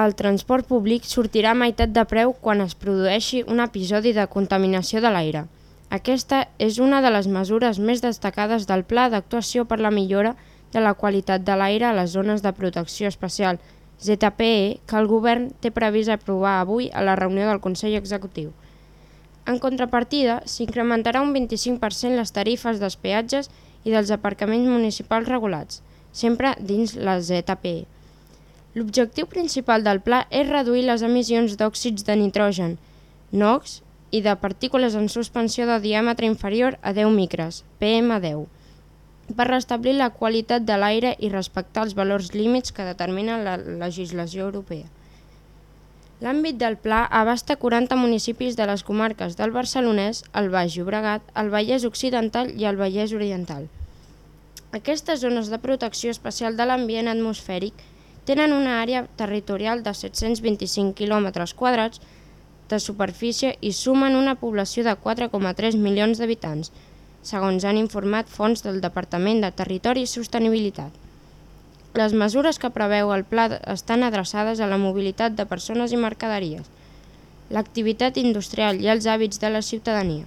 El transport públic sortirà a meitat de preu quan es produeixi un episodi de contaminació de l'aire. Aquesta és una de les mesures més destacades del Pla d'actuació per la millora de la qualitat de l'aire a les zones de protecció especial, ZPE, que el govern té previst aprovar avui a la reunió del Consell Executiu. En contrapartida, s'incrementarà un 25% les tarifes dels peatges i dels aparcaments municipals regulats, sempre dins la ZPE. L'objectiu principal del pla és reduir les emissions d'òxids de nitrogen, NOx i de partícules en suspensió de diàmetre inferior a 10 micres, PM10, per restablir la qualitat de l'aire i respectar els valors límits que determina la legislació europea. L'àmbit del pla abasta 40 municipis de les comarques del Barcelonès, el Baix Llobregat, el Vallès Occidental i el Vallès Oriental. Aquestes zones de protecció especial de l'ambient atmosfèric tenen una àrea territorial de 725 km quadrats de superfície i sumen una població de 4,3 milions d'habitants, segons han informat fons del Departament de Territori i Sostenibilitat. Les mesures que preveu el pla estan adreçades a la mobilitat de persones i mercaderies, l'activitat industrial i els hàbits de la ciutadania.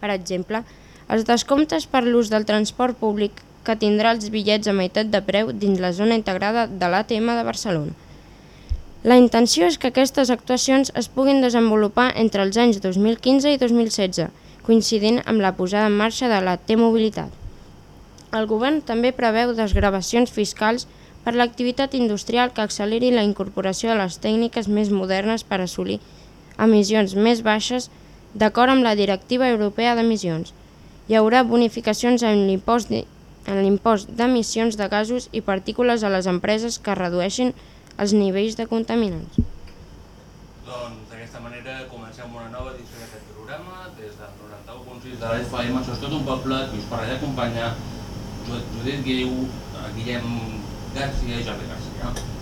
Per exemple, els descomptes per l'ús del transport públic que tindrà els bitllets a meitat de preu dins la zona integrada de l'ATM de Barcelona. La intenció és que aquestes actuacions es puguin desenvolupar entre els anys 2015 i 2016, coincidint amb la posada en marxa de la T-Mobilitat. El govern també preveu desgravacions fiscals per l'activitat industrial que acceleri la incorporació de les tècniques més modernes per assolir emissions més baixes d'acord amb la Directiva Europea d'Emissions. Hi haurà bonificacions en l'impost en l'impost d'emissions de gasos i partícules a les empreses que redueixin els nivells de contaminants. Doncs d'aquesta manera comencem una nova edició d'aquest programa des del 91.6 de l'FM, això és tot un poble, qui us parla i acompanya Judit Guiu, Guillem Garcia i Jordi Garcia.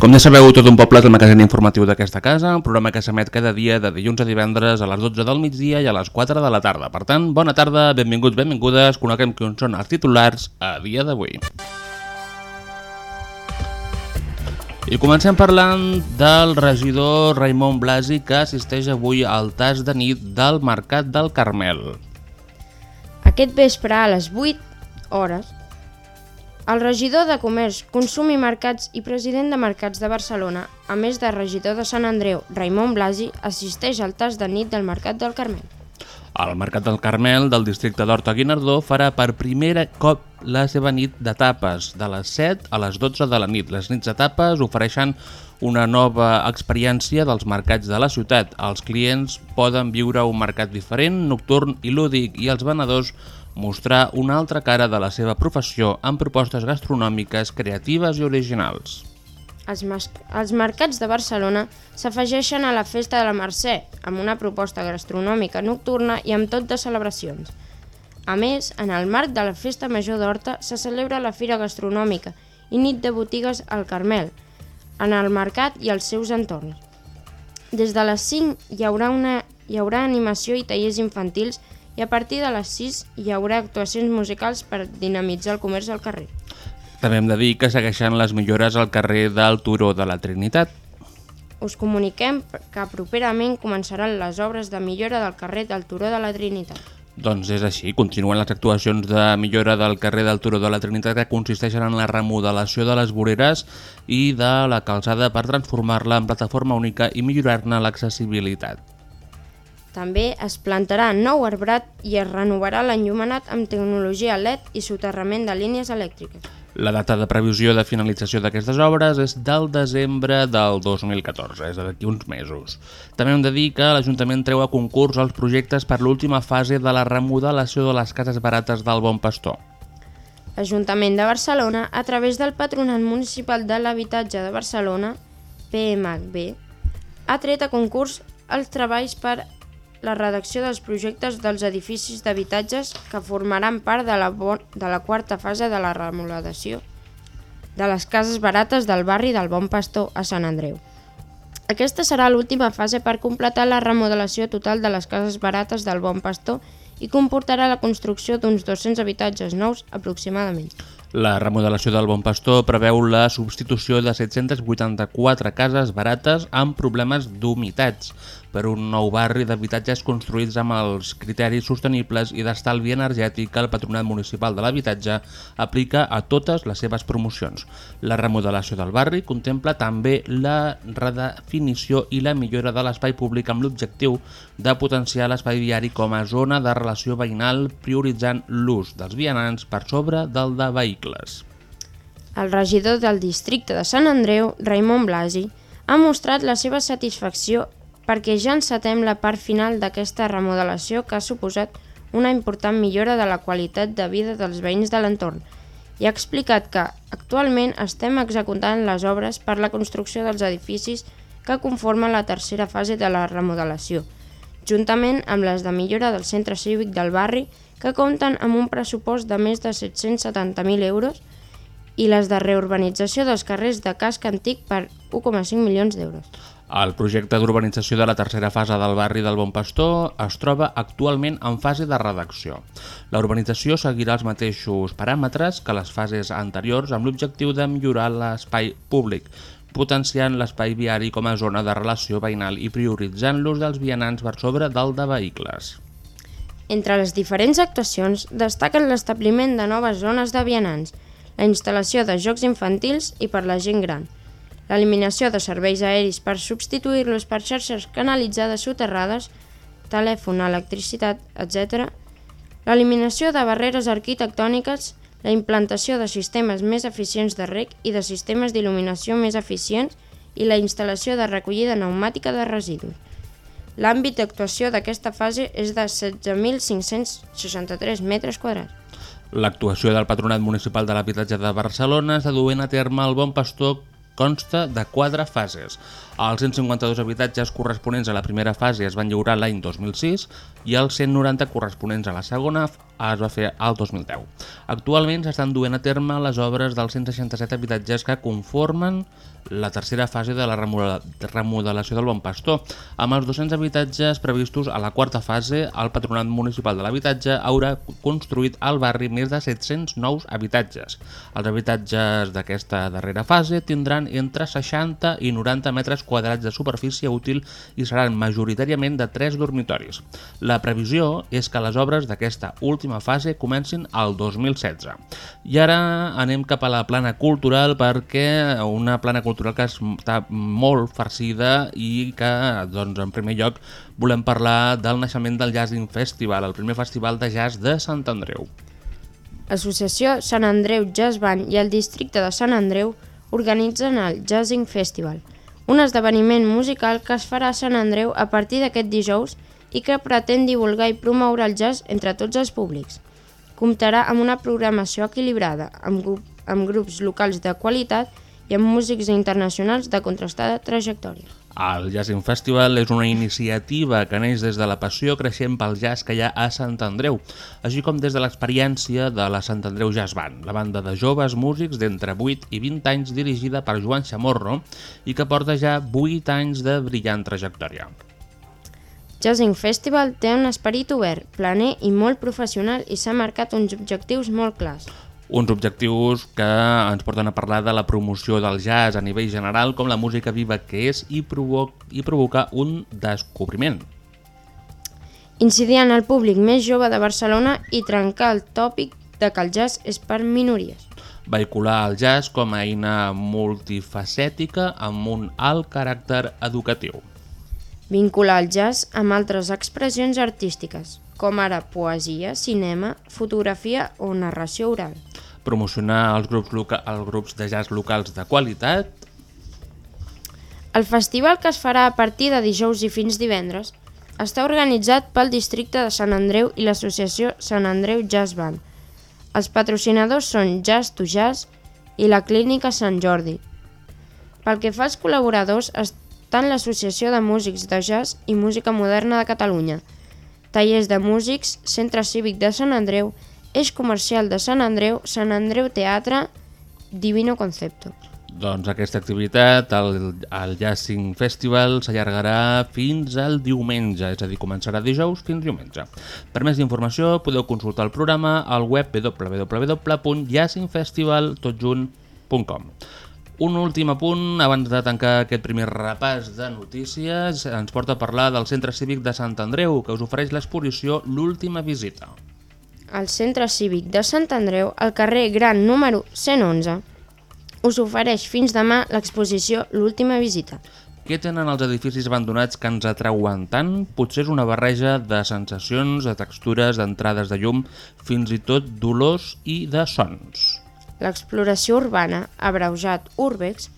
Com ja sabeu, tot un poble és el magazín informatiu d'aquesta casa, un programa que s'emet cada dia de dilluns a divendres a les 12 del migdia i a les 4 de la tarda. Per tant, bona tarda, benvinguts, benvingudes, coneguem quins són els titulars a dia d'avui. I comencem parlant del regidor Raimon Blasi que assisteix avui al tas de nit del Mercat del Carmel. Aquest vespre a les 8 hores el regidor de Comerç, Consum i Mercats i president de Mercats de Barcelona, a més de regidor de Sant Andreu, Raimon Blasi, assisteix al tas de nit del Mercat del Carmel. El Mercat del Carmel del districte d'Horta Guinardó farà per primer cop la seva nit de tapes, de les 7 a les 12 de la nit. Les nits de tapes ofereixen una nova experiència dels mercats de la ciutat. Els clients poden viure un mercat diferent, nocturn i lúdic, i els venedors mostrar una altra cara de la seva professió amb propostes gastronòmiques creatives i originals. Els, els mercats de Barcelona s'afegeixen a la Festa de la Mercè, amb una proposta gastronòmica nocturna i amb tot de celebracions. A més, en el marc de la Festa Major d'Horta se celebra la Fira Gastronòmica i nit de botigues al Carmel, en el mercat i els seus entorns. Des de les 5 hi haurà, una, hi haurà animació i tallers infantils i a partir de les 6 hi haurà actuacions musicals per dinamitzar el comerç al carrer. També hem de dir que segueixen les millores al carrer del Turó de la Trinitat. Us comuniquem que properament començaran les obres de millora del carrer del Turó de la Trinitat. Doncs és així, continuen les actuacions de millora del carrer del Turó de la Trinitat que consisteixen en la remodelació de les voreres i de la calçada per transformar-la en plataforma única i millorar-ne l'accessibilitat. També es plantarà nou arbrat i es renovarà l'enllumenat amb tecnologia LED i soterrament de línies elèctriques. La data de previsió de finalització d'aquestes obres és del desembre del 2014, és d'aquí uns mesos. També hem de dir que l'Ajuntament treu a concurs els projectes per l'última fase de la remodelació de les cases barates del Bon Pastor. L'Ajuntament de Barcelona, a través del Patronat Municipal de l'Habitatge de Barcelona, PMHB, ha tret a concurs els treballs per la redacció dels projectes dels edificis d'habitatges que formaran part de la, bon, de la quarta fase de la remodelació de les cases barates del barri del Bon Pastor a Sant Andreu. Aquesta serà l'última fase per completar la remodelació total de les cases barates del Bon Pastor i comportarà la construcció d'uns 200 habitatges nous aproximadament. La remodelació del Bon Pastor preveu la substitució de 784 cases barates amb problemes d'humitats per un nou barri d'habitatges construïts amb els criteris sostenibles i d'estalvi energètic que el Patronat Municipal de l'Habitatge aplica a totes les seves promocions. La remodelació del barri contempla també la redefinició i la millora de l'espai públic amb l'objectiu de potenciar l'espai viari com a zona de relació veïnal prioritzant l'ús dels vianants per sobre del de vehicles. El regidor del districte de Sant Andreu, Raimon Blasi, ha mostrat la seva satisfacció perquè ja encetem la part final d'aquesta remodelació que ha suposat una important millora de la qualitat de vida dels veïns de l'entorn i ha explicat que actualment estem executant les obres per la construcció dels edificis que conformen la tercera fase de la remodelació, juntament amb les de millora del centre cívic del barri que compten amb un pressupost de més de 770.000 euros i les de reurbanització dels carrers de casc antic per 1,5 milions d'euros. El projecte d'urbanització de la tercera fase del barri del Bon Pastor es troba actualment en fase de redacció. La urbanització seguirà els mateixos paràmetres que les fases anteriors amb l'objectiu de millorar l'espai públic, potenciant l'espai viari com a zona de relació veïnal i prioritzant l'ús dels vianants per sobre del de vehicles. Entre les diferents actuacions destaquen l'establiment de noves zones de vianants, la instal·lació de jocs infantils i per la gent gran, l'eliminació de serveis aeris per substituir-los per xarxes canalitzades soterrades, telèfon, electricitat, etc., l'eliminació de barreres arquitectòniques, la implantació de sistemes més eficients de rec i de sistemes d'il·luminació més eficients i la instal·lació de recollida pneumàtica de residus. L'àmbit d'actuació d'aquesta fase és de 16.563 metres quadrats. L'actuació del Patronat Municipal de l'Habitatge de Barcelona està duent a terme el Bon Pastor consta de quatre fases. Els 152 habitatges corresponents a la primera fase es van lliurar l'any 2006 i els 190 corresponents a la segona es va fer al 2010. Actualment s'estan duent a terme les obres dels 167 habitatges que conformen la tercera fase de la remodelació del Bon Pastor. Amb els 200 habitatges previstos a la quarta fase, el Patronat Municipal de l'Habitatge haurà construït al barri més de 700 nous habitatges. Els habitatges d'aquesta darrera fase tindran entre 60 i 90 metres quadrats de superfície útil i seran majoritàriament de 3 dormitoris. La previsió és que les obres d'aquesta última fase comencin al 2016. I ara anem cap a la plana cultural perquè una plana cultural que està molt farcida i que, doncs, en primer lloc, volem parlar del naixement del Jazzing Festival, el primer festival de jazz de Sant Andreu. Associació Sant Andreu Jazz Band i el districte de Sant Andreu organitzen el Jazzing Festival, un esdeveniment musical que es farà a Sant Andreu a partir d'aquest dijous i que pretén divulgar i promoure el jazz entre tots els públics. Comptarà amb una programació equilibrada, amb, grup, amb grups locals de qualitat i amb músics internacionals de contrastada trajectòria. El Jazzing Festival és una iniciativa que neix des de la passió creixent pel jazz que hi ha a Sant Andreu, així com des de l'experiència de la Sant Andreu Jazz Band, la banda de joves músics d'entre 8 i 20 anys dirigida per Joan Chamorro i que porta ja 8 anys de brillant trajectòria. Jazzing Festival té un esperit obert, planer i molt professional i s'ha marcat uns objectius molt clars. Uns objectius que ens porten a parlar de la promoció del jazz a nivell general com la música viva que és i, provo i provocar un descobriment. incidir en el públic més jove de Barcelona i trencar el tòpic de que el jazz és per minories. Vehicular el jazz com a eina multifacètica amb un alt caràcter educatiu. Vincular el jazz amb altres expressions artístiques, com ara poesia, cinema, fotografia o narració oral. Promocionar els grups, loca els grups de jazz locals de qualitat. El festival que es farà a partir de dijous i fins divendres està organitzat pel districte de Sant Andreu i l'associació Sant Andreu Jazz Band. Els patrocinadors són Jazz to Jazz i la Clínica Sant Jordi. Pel que fa als col·laboradors estan l'Associació de Músics de Jazz i Música Moderna de Catalunya, Tallers de Músics, Centre Cívic de Sant Andreu, Eix Comercial de Sant Andreu, Sant Andreu Teatre, Divino Concepto. Doncs aquesta activitat, el, el Jazzing Festival, s'allargarà fins al diumenge, és a dir, començarà dijous fins diumenge. Per més informació podeu consultar el programa al web www.jazzingfestival.com. Un últim apunt abans de tancar aquest primer repàs de notícies ens porta a parlar del Centre Cívic de Sant Andreu que us ofereix l'exposició L'última visita. Al Centre Cívic de Sant Andreu, al carrer Gran número 111, us ofereix fins demà l'exposició L'última visita. Què tenen els edificis abandonats que ens atrauen tant? Potser és una barreja de sensacions, de textures, d'entrades de llum, fins i tot d'olors i de sons. L'exploració urbana, abreujat Urbex,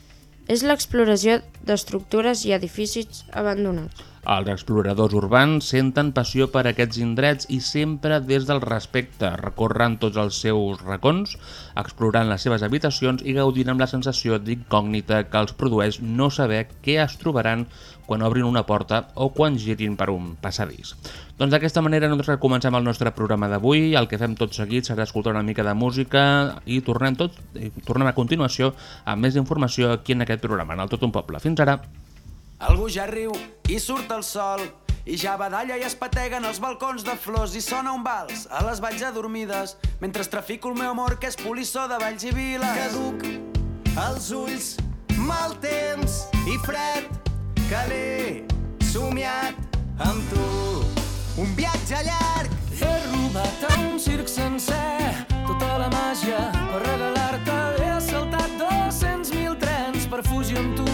és l'exploració d'estructures i edificis abandonats. Els exploradors urbans senten passió per aquests indrets i sempre des del respecte, recorren tots els seus racons, explorant les seves habitacions i gaudint amb la sensació d'incògnita que els produeix no saber què es trobaran quan obrin una porta o quan girin per un passadís. Doncs d'aquesta manera nosaltres comencem el nostre programa d'avui, el que fem tot seguit serà escoltar una mica de música i tornem, tot, i tornem a continuació amb més informació aquí en aquest programa, en el Tot un Poble. Fins ara! Algú ja riu i surt el sol i ja badalla i es pateguen els balcons de flors i sona un vals a les valls adormides mentre trafico el meu amor que és polissó de valls i viles. Caduc els ulls, mal temps i fred que l'he somiat amb tu. Un viatge llarg. He robat a un circ sencer tota la màgia per regalar-te. He assaltat 200.000 trens per fugir amb tu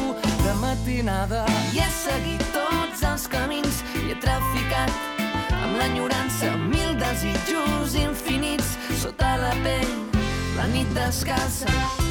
de matinada. I he seguit tots els camins i he traficat amb l'enyorança mil desitjos infinits sota la pell, la nit descalça.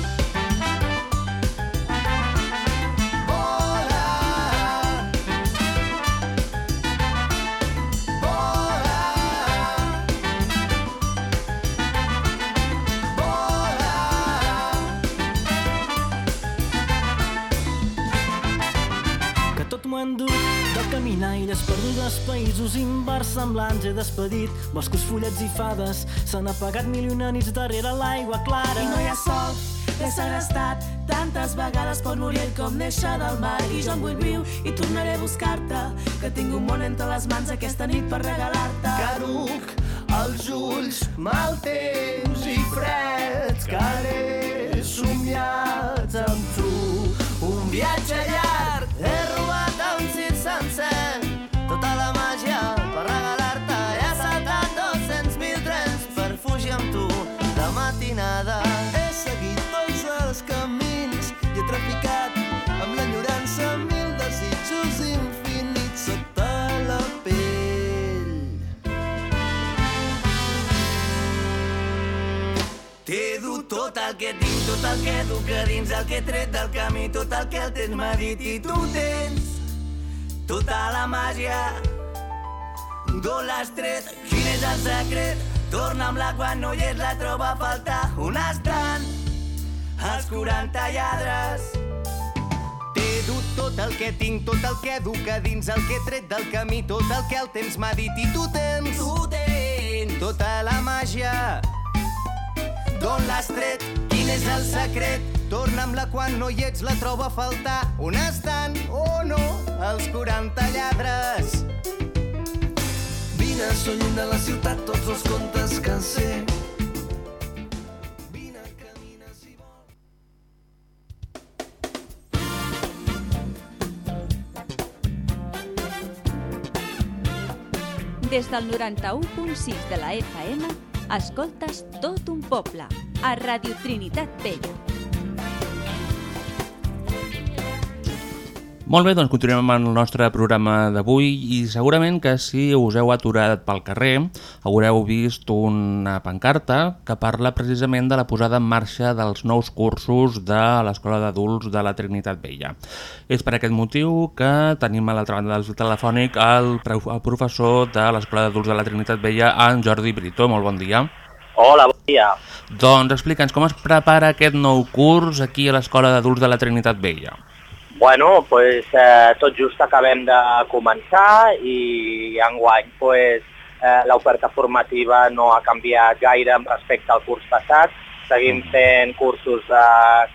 M'ho he endut de caminar illes perdudes, països inversemblants he despedit, boscos, fullets i fades. S'han apagat mil i una nits darrere l'aigua clara. I no hi ha sol, l'he segrestat tantes vegades pot morir ell com néixer del mar. I jo en vull viu i tornaré a buscar-te que tinc un món entre les mans aquesta nit per regalar-te. Caduc els ulls, mal temps i freds que l'he somiat amb tu. Un viatge matinada. He seguit tots els camins i he traficat amb l'enyorança mil desitjos infinits sota la pell. T'he dut tot el que tinc, tot el que duc a dins, el que he tret del camí, tot el que el temps m'ha dit i tu tens tota la màgia. D'on l'has tret? Quin és el secret? Torna'm-la quan no hi és, la troba a faltar. On estan els 40 lladres? T'he dut tot el que tinc, tot el que duc a dins, el que he tret del camí, tot el que el temps m'ha dit i tu tens, tu tens tota la màgia. D'on l'has tret? Quin és el secret? Torna'm-la quan no hi ets, la trobo a faltar. On estan, o oh no, els 40 lladres? Vine, són lluny de la ciutat tots els contes que sé. Des del 91.6 de la FM, escoltes tot un poble, a Radio Trinitat Vella. Molt bé, doncs continuem amb el nostre programa d'avui i segurament que si us heu aturat pel carrer haureu vist una pancarta que parla precisament de la posada en marxa dels nous cursos de l'Escola d'Adults de la Trinitat Vella. És per aquest motiu que tenim a l'altra banda del telefònic el, el professor de l'Escola d'Adults de la Trinitat Vella, en Jordi Brito. Molt bon dia. Hola, bon dia. Doncs explica'ns com es prepara aquest nou curs aquí a l'Escola d'Adults de la Trinitat Vella. Bueno, pues, eh, tot just acabem de començar i enguany pues, eh, l'oferta formativa no ha canviat gaire respecte al curs passat. Seguim fent cursos de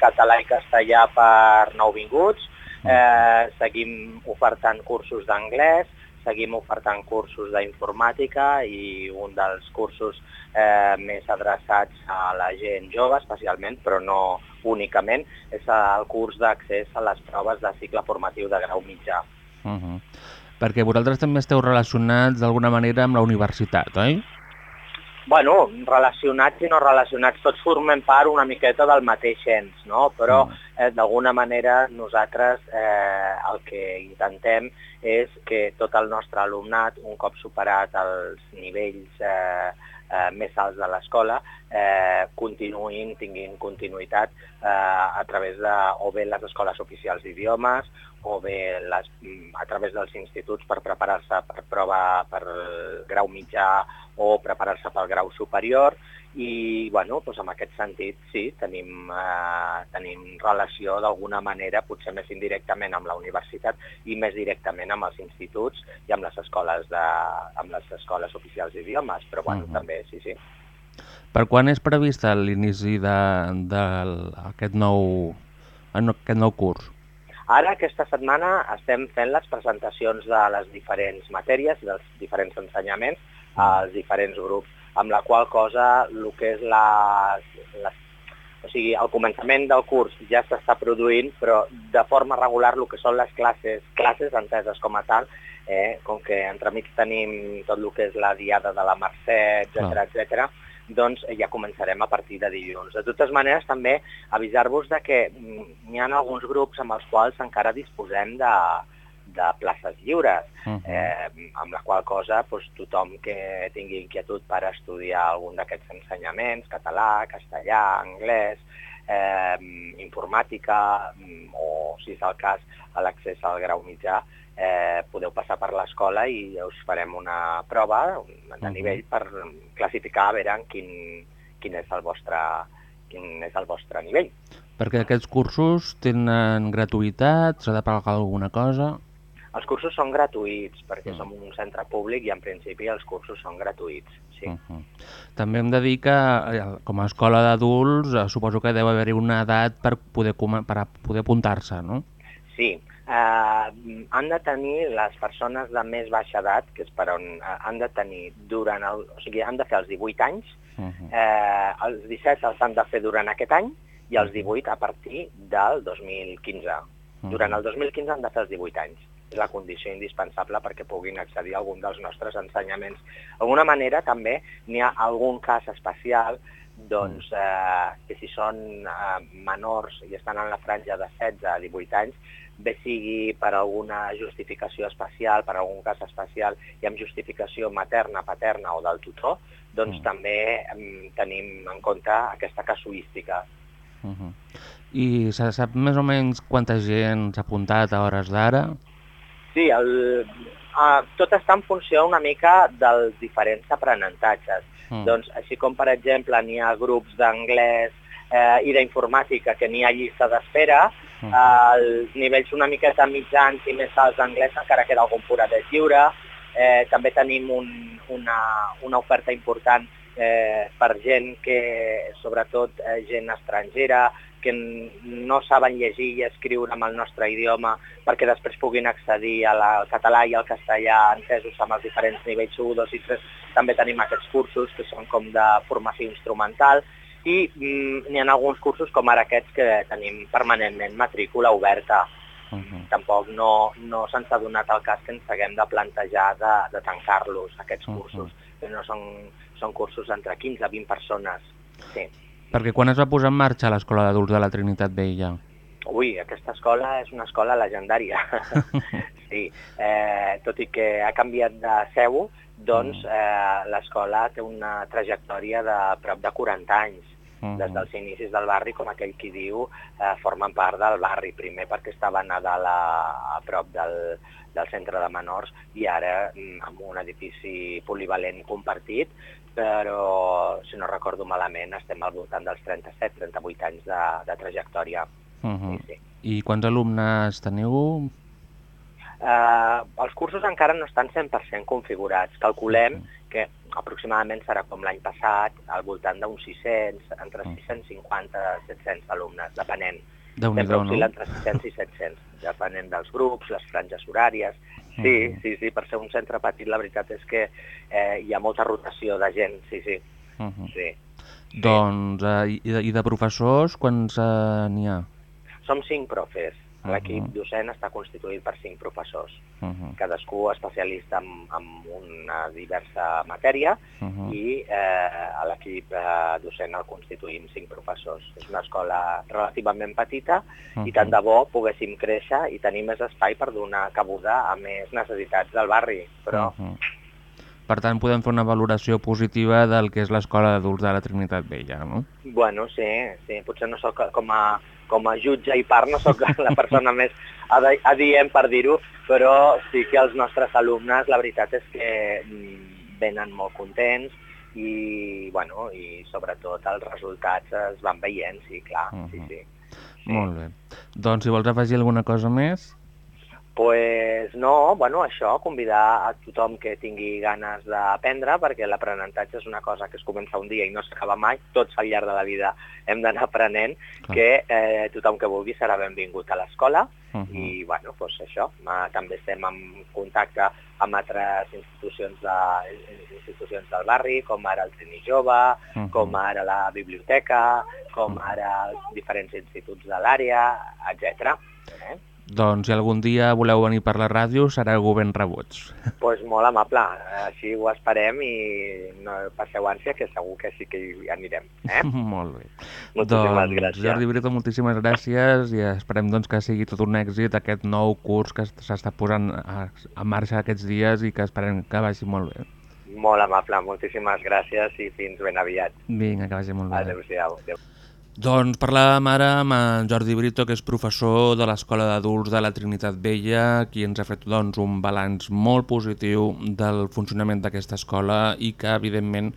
català i castellà per nouvinguts, eh, seguim ofertant cursos d'anglès, seguim ofertant cursos d'informàtica i un dels cursos eh, més adreçats a la gent jove especialment, però no únicament, és el curs d'accés a les proves de cicle formatiu de grau mitjà. Uh -huh. Perquè vosaltres també esteu relacionats d'alguna manera amb la universitat, oi? Bueno, relacionats i no relacionats, tots formem part una miqueta del mateix ens, no? però eh, d'alguna manera nosaltres eh, el que intentem és que tot el nostre alumnat, un cop superat els nivells eh, eh, més alts de l'escola eh, continuïn, tinguin continuïtat eh, a través de o bé les escoles oficials d'idiomes o bé les, a través dels instituts per preparar-se per prova per grau mitjà o preparar-se pel grau superior i bueno, doncs en aquest sentit sí, tenim, eh, tenim relació d'alguna manera, potser més indirectament amb la universitat i més directament amb els instituts i amb les escoles, de, amb les escoles oficials d'idiomes, però bueno, uh -huh. també sí, sí. Per quan és previst l'inici d'aquest nou, aquest nou curs? Ara, aquesta setmana, estem fent les presentacions de les diferents matèries, dels diferents ensenyaments, als diferents grups amb la qual cosa el que és la, la, o sigui, el començament del curs ja s'està produint, però de forma regular el que són les classes, classes enteses com a tal, eh, com que entremig tenim tot el que és la diada de la Mercè, etc etc, doncs ja començarem a partir de dilluns. De totes maneres, també avisar-vos de que mm, hi ha alguns grups amb els quals encara disposem de, de places lliures, uh -huh. eh, amb la qual cosa doncs, tothom que tingui inquietud per estudiar algun d'aquests ensenyaments, català, castellà, anglès, eh, informàtica o, si és el cas, a l'accés al grau mitjà, eh, podeu passar per l'escola i us farem una prova de nivell per classificar a veure quin, quin, és el vostre, quin és el vostre nivell. Perquè aquests cursos tenen gratuïtat, s'ha de pagar alguna cosa? Els cursos són gratuïts, perquè mm. som un centre públic i en principi els cursos són gratuïts, sí. Uh -huh. També hem de dir que eh, com a escola d'adults eh, suposo que deu haver-hi una edat per poder, per poder apuntar-se, no? Sí, eh, han de tenir les persones de més baixa edat, que és per on eh, han de tenir durant el... O sigui, han de fer els 18 anys, uh -huh. eh, els 17 els han de fer durant aquest any i els 18 a partir del 2015. Uh -huh. Durant el 2015 han de fer els 18 anys la condició indispensable perquè puguin accedir a algun dels nostres ensenyaments. D'alguna manera també n'hi ha algun cas especial doncs, mm. eh, que si són eh, menors i estan en la franja de 16 a 18 anys, bé sigui per alguna justificació especial, per algun cas especial i amb justificació materna, paterna o del tutor, doncs mm. també eh, tenim en compte aquesta casuística. Mm-hmm. -huh. I se sap més o menys quanta gent s'ha apuntat a hores d'ara? Sí, el, uh, tot està en funció una mica dels diferents aprenentatges. Mm. Doncs, així com, per exemple, n'hi ha grups d'anglès eh, i d'informàtica que n'hi ha llista d'espera, mm. eh, els nivells una miqueta mitjans i més alts d'anglès encara queda algun foradet lliure. Eh, també tenim un, una, una oferta important eh, per gent que, sobretot eh, gent estrangera, que no saben llegir i escriure amb el nostre idioma perquè després puguin accedir al català i al castellà entesos amb els diferents nivells 1, 2 i 3. També tenim aquests cursos que són com de formació instrumental i mm, n'hi ha alguns cursos com ara aquests que tenim permanentment matrícula oberta Uh -huh. Tampoc no, no se'ns ha donat el cas que ens haguem de plantejar de, de tancar-los, aquests cursos. Que no són, són cursos entre 15 a 20 persones. Sí. Perquè quan es va posar en marxa l'Escola d'Adults de la Trinitat Vella? Ui, aquesta escola és una escola legendària. sí, eh, tot i que ha canviat de seu, doncs eh, l'escola té una trajectòria de prop de 40 anys. Mhm. Des dels inicis del barri, com aquell qui diu, eh, formen part del barri. Primer perquè estaven a dalt a, a prop del, del centre de menors i ara mm, amb un edifici polivalent compartit, però si no recordo malament estem al voltant dels 37-38 anys de, de trajectòria. Uh -huh. I quants alumnes teniu? Eh, els cursos encara no estan 100% configurats. Calculem que aproximadament serà com l'any passat, al voltant d'uns 600, entre 650 i 700 alumnes, depenent. Déu-n'hi-do, Sempre oscil·la no? entre 600 i 700, depenent dels grups, les franges horàries. Sí, sí, sí, per ser un centre petit la veritat és que eh, hi ha molta rotació de gent, sí, sí. Uh -huh. sí. Doncs, eh, i, de, i de professors, quants eh, n'hi ha? Som cinc profes. L'equip Mhm. docent està constituït per cinc professors. Uh -huh. cadascú especialista en, en una diversa matèria Uh -huh. i eh, l'equip eh, docent el constituïm cinc professors. És una escola relativament petita i tant de bo poguéssim créixer i tenir més espai per donar cabuda a més necessitats del barri. Però Uh -huh. Per tant, podem fer una valoració positiva del que és l'Escola d'Adults de la Trinitat Vella, no? Bueno, sí, sí, potser no sóc com a, com a jutge i part, no sóc la persona més adi- adient per dir-ho, però sí que els nostres alumnes, la veritat és que mm, venen molt contents i, bueno, i sobretot els resultats es van veient, sí, clar, sí, sí. Molt bé. Doncs si vols afegir alguna cosa més... Pues no, bueno, això, convidar a tothom que tingui ganes d'aprendre, perquè l'aprenentatge és una cosa que es comença un dia i no s'acaba mai, tots al llarg de la vida hem d'anar aprenent, Clar. que eh, tothom que vulgui serà benvingut a l'escola, Uh -huh. i bueno, pues això, eh, també estem en contacte amb altres institucions, de, institucions del barri, com ara el Trini Jove, Mhm. com ara la biblioteca, com ara els diferents instituts de l'àrea, etc. Eh? Doncs si algun dia voleu venir per la ràdio, sereu ben rebuts. pues molt amable, així ho esperem i no passeu ànsia, que segur que sí que hi anirem. Eh? Molt bé. Moltíssimes doncs, gràcies. Jordi Brito, moltíssimes gràcies i esperem doncs, que sigui tot un èxit aquest nou curs que s'està posant a marxa aquests dies i que esperem que vagi molt bé. Molt amable, moltíssimes gràcies i fins ben aviat. Vinga, que vagi molt bé. Adéu-siau. Adéu. Doncs parlàvem ara amb en Jordi Brito, que és professor de l'Escola d'Adults de la Trinitat Vella, qui ens ha fet doncs, un balanç molt positiu del funcionament d'aquesta escola i que, evidentment,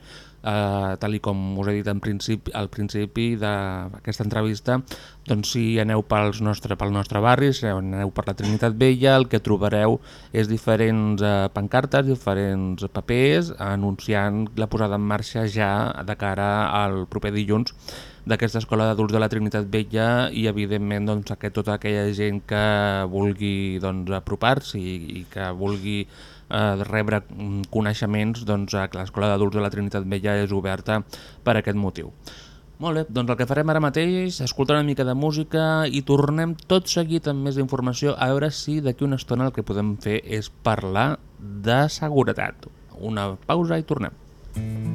eh, tal i com us he dit en principi, al principi d'aquesta entrevista, doncs si aneu pels nostre, pel nostre barri, si aneu per la Trinitat Vella, el que trobareu és diferents eh, pancartes, diferents papers anunciant la posada en marxa ja de cara al proper dilluns d'aquesta escola d'adults de la Trinitat Vella i evidentment doncs, aquest, tota aquella gent que vulgui doncs, apropar-s'hi i, que vulgui eh, rebre mm, coneixements, doncs que l'escola d'adults de la Trinitat Vella és oberta per aquest motiu. Molt bé, doncs el que farem ara mateix, escoltar una mica de música i tornem tot seguit amb més informació a veure si d'aquí una estona el que podem fer és parlar de seguretat. Una pausa i tornem.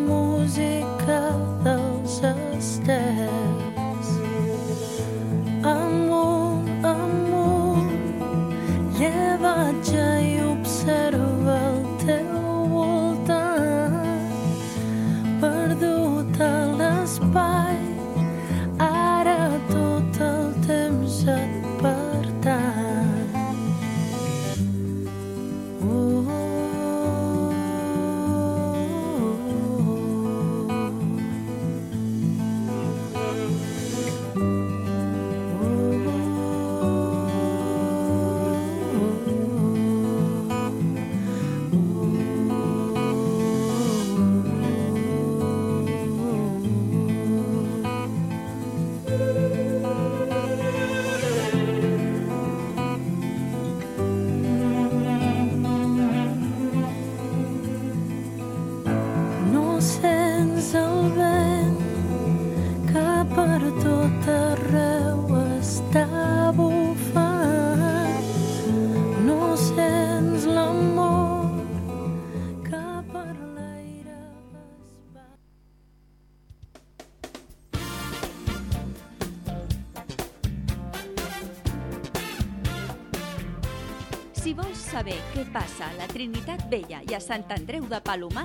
Trinitat Vella i a Sant Andreu de Palomar,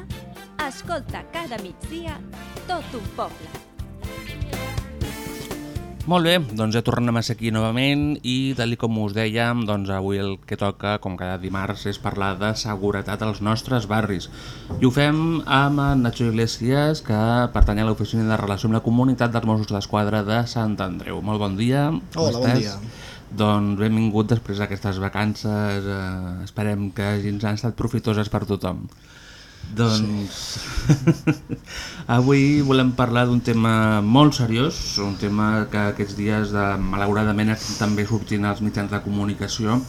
escolta cada migdia tot un poble. Molt bé, doncs ja tornem a ser aquí novament i tal i com us dèiem, doncs avui el que toca, com cada dimarts, és parlar de seguretat als nostres barris. I ho fem amb en Nacho Iglesias, que pertany a l'Oficina de Relació amb la Comunitat dels Mossos d'Esquadra de Sant Andreu. Molt bon dia. Hola, bon dia. Doncs benvingut després d'aquestes vacances. Eh, esperem que hagin han estat profitoses per tothom. Doncs avui volem parlar d'un tema molt seriós, un tema que aquests dies de, malauradament estan també sortint als mitjans de comunicació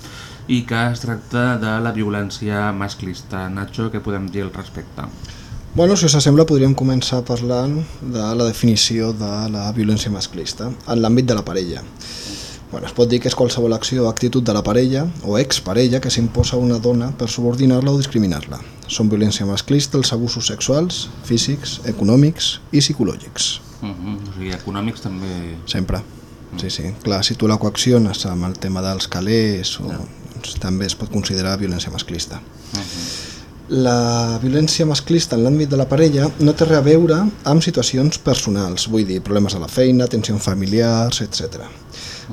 i que es tracta de la violència masclista. Nacho, què podem dir al respecte? Bueno, si us sembla, podríem començar parlant de la definició de la violència masclista en l'àmbit de la parella. Bueno, es pot dir que és qualsevol acció o actitud de la parella o exparella que s'imposa a una dona per subordinar-la o discriminar-la. Són violència masclista els abusos sexuals, físics, econòmics i psicològics. Uh -huh. O sigui, econòmics també... Sempre. Sí, sí. Clar, si tu la coacciones amb el tema dels calés o, doncs, també es pot considerar violència masclista. Uh -huh. La violència masclista en l'àmbit de la parella no té res a veure amb situacions personals, vull dir, problemes a la feina, tensions familiars, etc.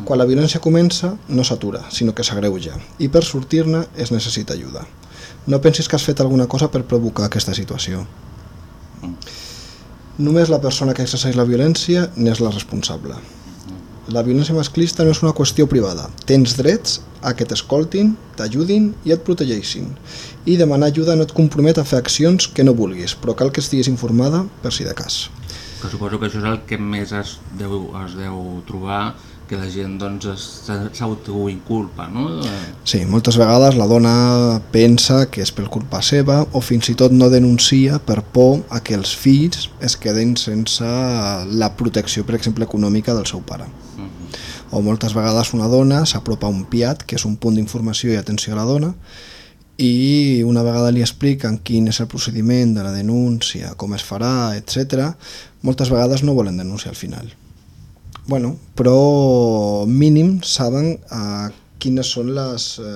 Quan la violència comença, no s'atura, sinó que s'agreuja, i per sortir-ne es necessita ajuda. No pensis que has fet alguna cosa per provocar aquesta situació. Només la persona que exerceix la violència n'és la responsable. La violència masclista no és una qüestió privada. Tens drets a que t'escoltin, t'ajudin i et protegeixin. I demanar ajuda no et compromet a fer accions que no vulguis, però cal que estiguis informada per si de cas. Que suposo que això és el que més es deu, es deu trobar, que la gent doncs s'autoinculpa, no? Sí, moltes vegades la dona pensa que és per culpa seva o fins i tot no denuncia per por a que els fills es quedin sense la protecció, per exemple, econòmica del seu pare. O moltes vegades una dona s'apropa a un PIAT, que és un punt d'informació i atenció a la dona, i una vegada li expliquen quin és el procediment de la denúncia, com es farà, etc., moltes vegades no volen denunciar al final. Bueno, però mínim saben eh, quines són les eh,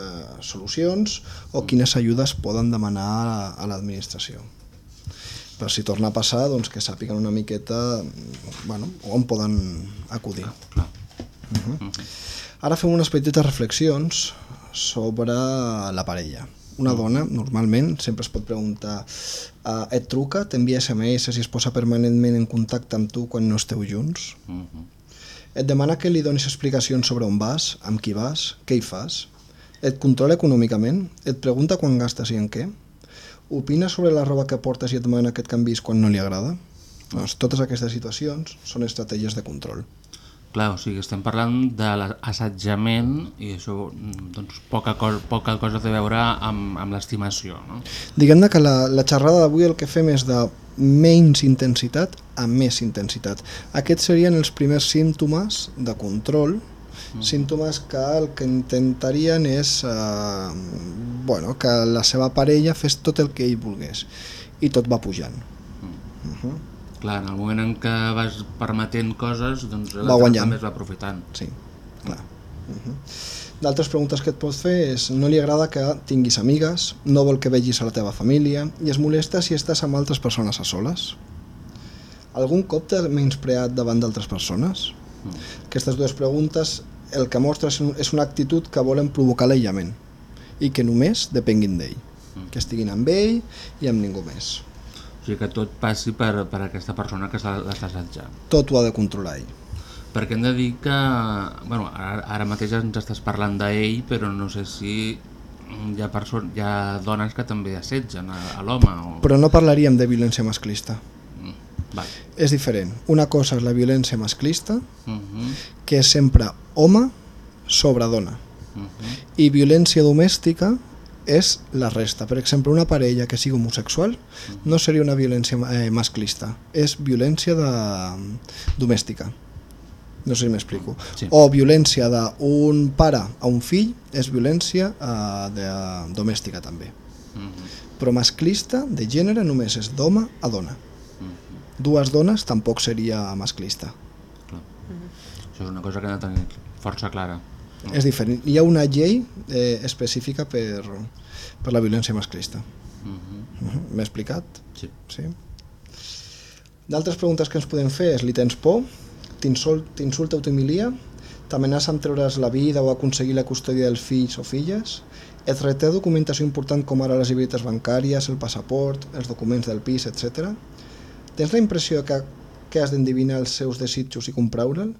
solucions o quines ajudes poden demanar a, a l'administració. Per si torna a passar, doncs que sàpiguen una miqueta bueno, on poden acudir. Uh -huh. Ara fem unes petites reflexions sobre la parella. Una dona, normalment, sempre es pot preguntar uh, et truca, t'envia SMS i es posa permanentment en contacte amb tu quan no esteu junts? Uh -huh. Et demana que li donis explicacions sobre on vas, amb qui vas, què hi fas. Et controla econòmicament, et pregunta quan gastes i en què. Opina sobre la roba que portes i et demana que et canvis quan no li agrada. Doncs totes aquestes situacions són estratègies de control. Clar, o sigui, estem parlant de l'assetjament i això mm, doncs, poca, cosa, poca cosa té a veure amb, amb l'estimació, no? Diguem-ne que la, la xerrada d'avui el que fem és de menys intensitat a més intensitat. Aquests serien els primers símptomes de control, mm. símptomes que el que intentarien és eh, bueno, que la seva parella fes tot el que ell volgués i tot va pujant. Mm. Uh -huh. Clar, en el moment en què vas permetent coses, doncs Va l'altre guanyant. també es va aprofitant. Sí, clar. Uh -huh. D'altres preguntes que et pots fer és no li agrada que tinguis amigues, no vol que vegis a la teva família i es molesta si estàs amb altres persones a soles. Algun cop t'has menyspreat davant d'altres persones? Aquestes dues preguntes el que mostra és un- és una actitud que volen provocar l'aïllament i que només depenguin d'ell, que estiguin amb ell i amb ningú més. Sigui, que tot passi per, per aquesta persona que l'està assetjant. Tot ho ha de controlar ell. Perquè hem de dir que, bueno, ara, ara mateix ens estàs parlant d'ell, però no sé si hi ha, perso- hi ha dones que també assetgen a, a l'home. O... Però no parlaríem de violència masclista. Vale. És diferent. Una cosa és la violència masclista, Uh -huh. que és sempre home sobre dona. Uh -huh. I violència domèstica és la resta. Per exemple, una parella que sigui homosexual no seria una violència eh, masclista, és violència de... domèstica. No sé si m'explico. Sí. O violència d'un pare a un fill és violència eh, de, domèstica també. Mhm. Però masclista, de gènere, només és d'home a dona. Mhm. Dues dones tampoc seria masclista. Això és una cosa que ha de tenir força clara. És diferent. Hi ha una llei eh, específica per, per la violència masclista. Mhm. Mhm. M'he explicat? Sí. sí. D'altres preguntes que ens podem fer és li tens por? T'insulta o t'humilia? T'amenaça amb treure's la vida o aconseguir la custòdia dels fills o filles? Et reté documentació important com ara les llibretes bancàries, el passaport, els documents del pis, etc. Tens la impressió que, que has d'endevinar els seus desitjos i compraure'l?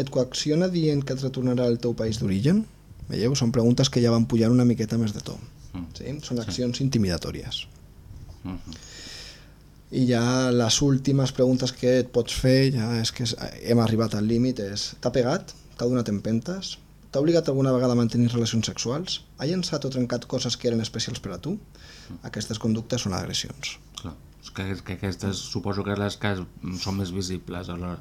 Et coacciona dient que et retornarà al teu país d'origen? Veieu? Són preguntes que ja van pujant una miqueta més de to. Mm. Sí? Són accions intimidatòries. Mhm. I ja les últimes preguntes que et pots fer, ja és que hem arribat al límit, és t'ha pegat? T'ha donat empentes? T'ha obligat alguna vegada a mantenir relacions sexuals? Ha llançat o trencat coses que eren especials per a tu? Aquestes conductes són agressions. Clar. Que, que aquestes suposo que les que són més visibles a l'hora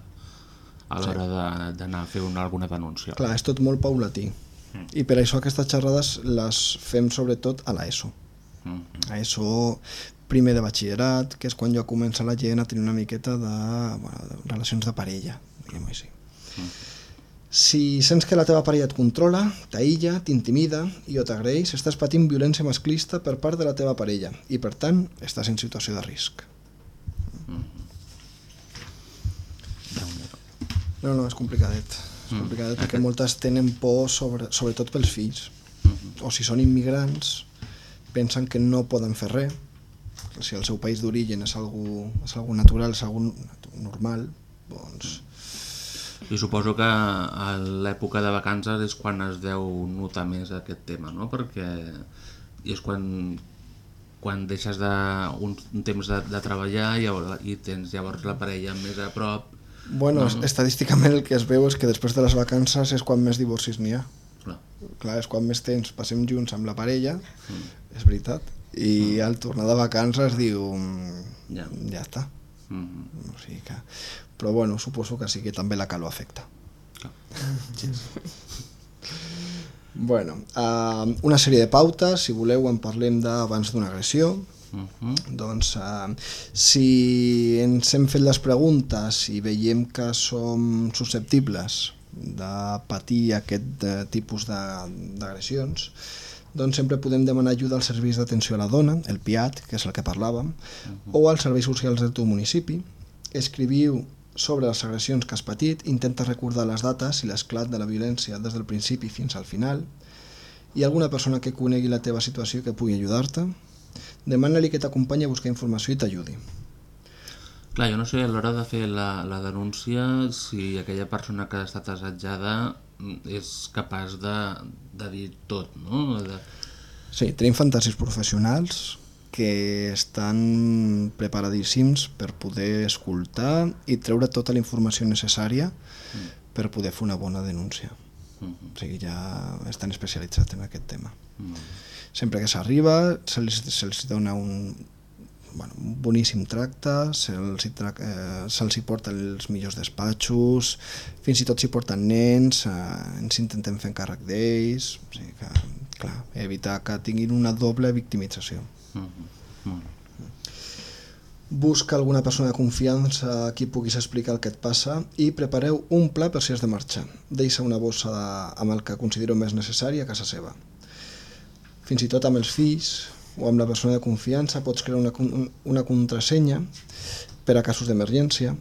a Sí. l'hora de- d'anar a fer una, alguna denúncia. Clar, és tot molt paulatí. Mm. I per això aquestes xerrades les fem sobretot a l'ESO. Mm. A ESO primer de batxillerat, que és quan ja comença la gent a tenir una miqueta de, bueno, de relacions de parella, diguem-ho així. Si sents que la teva parella et controla, t'aïlla, t'intimida i o t'agraeix, estàs patint violència masclista per part de la teva parella i, per tant, estàs en situació de risc. No, no, és complicadet. És Mm. complicadet perquè moltes tenen por, sobre, sobretot pels fills. O si són immigrants, pensen que no poden fer res. Si el seu país d'origen és algú, és algú natural, és algú normal, doncs... I suposo que a l'època de vacances és quan es deu notar més aquest tema, no? Perquè és quan, quan deixes de, un, un temps de, de treballar i, i tens llavors la parella més a prop. Bueno, no? estadísticament el que es veu és que després de les vacances és quan més divorcis n'hi ha. Clar. Clar, és quan més temps passem junts amb la parella, és veritat. I al tornar de vacances es diu... mm, Ja. ja està. Mm O sigui que... Però bueno, suposo que sí que també la calor afecta. Sí. Bueno, uh, una sèrie de pautes, si voleu en parlem d'abans d'una agressió. Mhm. Doncs uh, si ens hem fet les preguntes i veiem que som susceptibles de patir aquest uh, tipus de- d'agressions, doncs sempre podem demanar ajuda als serveis d'atenció a la dona, el PIAT, que és el que parlàvem, o als serveis socials del teu municipi. Escriviu sobre les agressions que has patit, intenta recordar les dates i l'esclat de la violència des del principi fins al final. Hi ha alguna persona que conegui la teva situació que pugui ajudar-te? Demana-li que t'acompanyi a buscar informació i t'ajudi. Clar, jo no sé a l'hora de fer la, la denúncia si aquella persona que ha estat assetjada és capaç de, de dir tot, no? De... Sí, tenim fantasis professionals que estan preparadíssims per poder escoltar i treure tota la informació necessària per poder fer una bona denúncia. O sigui, ja estan especialitzats en aquest tema. Sempre que s'arriba se'ls se dona un, bueno, un boníssim tracte, se'ls tra eh, se hi porten els millors despatxos, fins i tot s'hi porten nens, eh, ens intentem fer encàrrec d'ells, o sigui que, clar, evitar que tinguin una doble victimització. Busca alguna persona de confiança a qui puguis explicar el que et passa i prepareu un pla per si has de marxar. Deixa una bossa de, amb el que considero més necessari a casa seva. Fins i tot amb els fills o amb la persona de confiança pots crear una, una contrasenya per a casos d'emergència.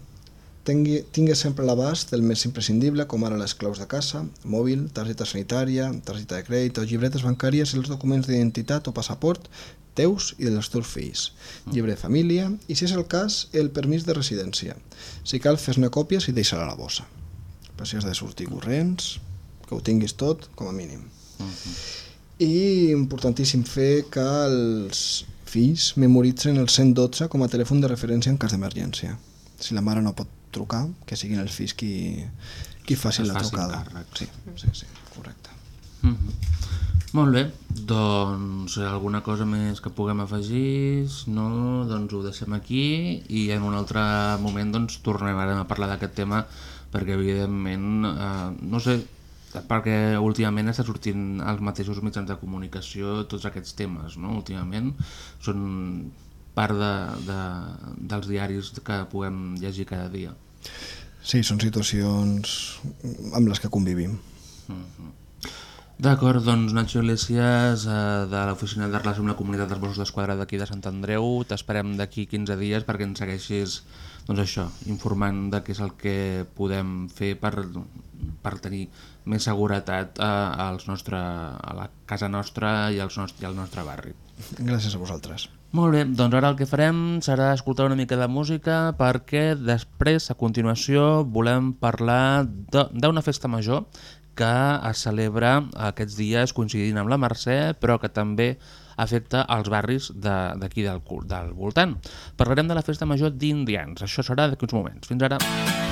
Tingui, tingue sempre l'abast del més imprescindible, com ara les claus de casa, mòbil, targeta sanitària, targeta de crèdit o llibretes bancàries i els documents d'identitat o passaport teus i dels teus fills, llibre de família i, si és el cas, el permís de residència. Si cal, fes-ne còpies i deixa-la a la bossa. Per si has de sortir corrents, que ho tinguis tot, com a mínim. I importantíssim fer que els fills memoritzen el 112 com a telèfon de referència en cas d'emergència. Si la mare no pot trucar, que siguin els fills qui, qui facin Es la trucada. càrrec. Sí, sí, sí, correcte. Mhm. Molt bé, doncs alguna cosa més que puguem afegir, no, doncs ho deixem aquí i en un altre moment doncs tornarem a parlar d'aquest tema perquè evidentment, eh, no sé, perquè últimament està sortint als mateixos mitjans de comunicació tots aquests temes, no? últimament són part de, de, dels diaris que puguem llegir cada dia. Sí, són situacions amb les que convivim. Mm -hmm. D'acord, doncs Nacho Iglesias eh, de l'Oficina de Relació amb la Comunitat dels Mossos d'Esquadra d'aquí de Sant Andreu, t'esperem d'aquí 15 dies perquè ens segueixis doncs això, informant de què és el que podem fer per, per tenir més seguretat a, als nostre, a la casa nostra i, als nostre, i al nostre barri. Gràcies a vosaltres. Molt bé, doncs ara el que farem serà escoltar una mica de música perquè després, a continuació, volem parlar d'una festa major que es celebra aquests dies coincidint amb la Mercè, però que també afecta els barris d'aquí de, del, del voltant. Parlarem de la festa major d'Indians. Això serà d'aquí uns moments. Fins ara. Coralí,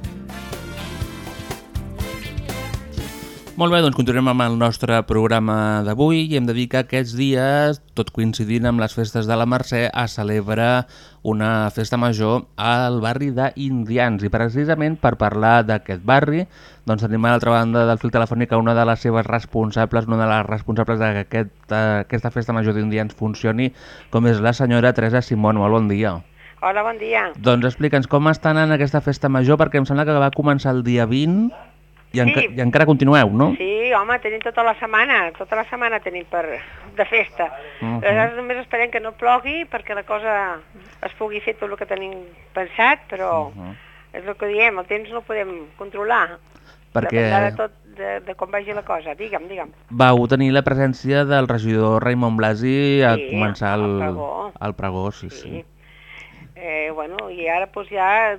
Molt bé, doncs continuem amb el nostre programa d'avui i hem de dir que aquests dies, tot coincidint amb les festes de la Mercè, es celebra una festa major al barri d'Indians i precisament per parlar d'aquest barri doncs tenim a l'altra banda del fil telefònic una de les seves responsables, una de les responsables de que aquest, eh, aquesta festa major d'Indians funcioni, com és la senyora Teresa Simón. Molt bon dia. Hola, bon dia. Doncs explica'ns com està anant aquesta festa major, perquè em sembla que va començar el dia 20 i, enca Sí. i encara continueu, no? Sí, home, tenim tota la setmana, tota la setmana tenim per, de festa. Mhm. Aleshores només esperem que no plogui perquè la cosa es pugui fer tot el que tenim pensat, però Mhm. és el que diem, el temps no el podem controlar. Perquè- de tot, de, de com vagi la cosa. Digue'm, digue'm. Vau tenir la presència del regidor Raimon Blasi a Sí, començar el, al pregó. el pregó, sí, sí. Sí. Eh, bueno, i ara doncs ja,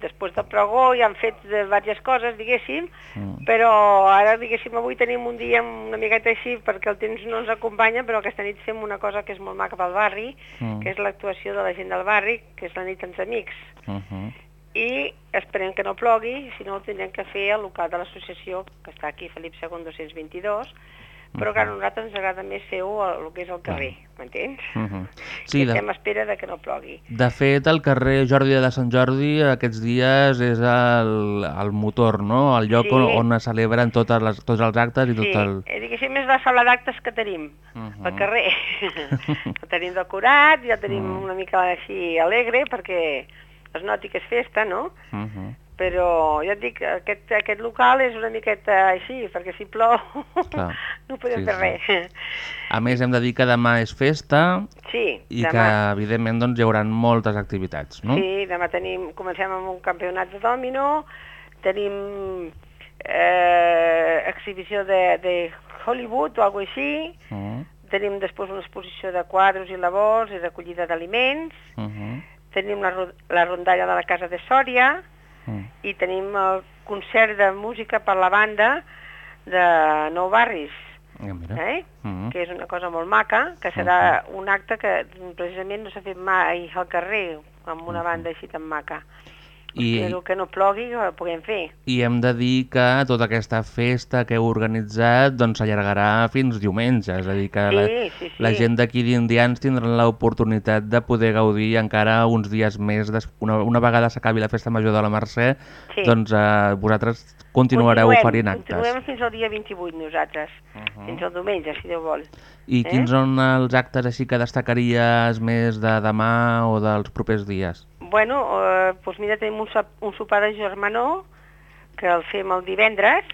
després del pregó, ja han fet diverses coses, diguéssim, Mm. però ara, diguéssim, avui tenim un dia una miqueta així perquè el temps no ens acompanya, però aquesta nit fem una cosa que és molt maca pel barri, Mm. que és l'actuació de la gent del barri, que és la nit amb amics. Uh -huh. I esperem que no plogui, si no ho tindrem que fer al local de l'associació, que està aquí, Felip II 222, però que a nosaltres ens agrada més fer-ho el que és al carrer, m'entens? Uh -huh. Sí, Sí, estem de, a espera de que no plogui. de fet, el carrer Jordi de Sant Jordi aquests dies és el, el motor, no? El lloc Sí. on, on es celebren totes les, tots els actes i tot Sí, el... eh, diguéssim, és la sala d'actes que tenim Mhm. al carrer. el tenim decorat, ja tenim Mm. una mica així alegre perquè es noti que és festa, no? Uh -huh. Però ja et dic, aquest, aquest local és una miqueta així, perquè si plou Clar. no podem Sí, fer sí. res. A més, hem de dir que demà és festa Sí, i demà. que, evidentment, doncs, hi haurà moltes activitats, no? Sí, demà tenim, comencem amb un campionat de dòmino, tenim eh, exhibició de, de Hollywood o alguna així, Uh -huh. tenim després una exposició de quadros i labors i recollida d'aliments, Uh -huh. tenim la, la rondalla de la Casa de Sòria Mm. i tenim el concert de música per la banda de Nou Barris, Ja, mira. eh? Mhm. que és una cosa molt maca, que serà un acte que precisament no s'ha fet mai al carrer, amb una banda així tan maca. I, Espero que no plogui, que ho puguem fer. I hem de dir que tota aquesta festa que heu organitzat doncs s'allargarà fins diumenge, és a dir, que la, Sí, sí, sí. la gent d'aquí d'Indians tindran l'oportunitat de poder gaudir encara uns dies més, des, una, una vegada s'acabi la festa major de la Mercè, Sí. doncs eh, vosaltres continuareu Continuem, oferint actes. Continuem fins al dia 28 nosaltres, Uh-huh. fins al diumenge, si Déu vol. I eh? quins són els actes així que destacaries més de demà o dels propers dies? Bueno, eh, doncs mira, tenim un, un sopar de germanor, que el fem el divendres.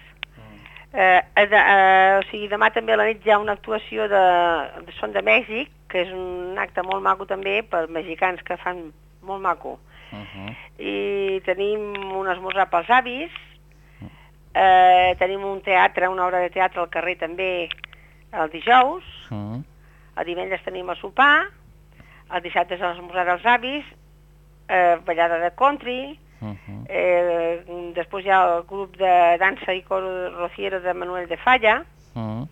Eh, eh, de, eh, o sigui, demà també a la nit hi ha una actuació de, de Son de Mèxic, que és un acte molt maco també per mexicans que fan molt maco. Uh -huh. I tenim un esmorzar pels avis, eh, tenim un teatre, una obra de teatre al carrer també el dijous, Uh -huh. el divendres tenim el sopar, el dissabte és l'esmorzar dels avis, eh, ballada de country, Uh -huh. eh, després hi ha el grup de dansa i coro rociero de Manuel de Falla, Uh -huh.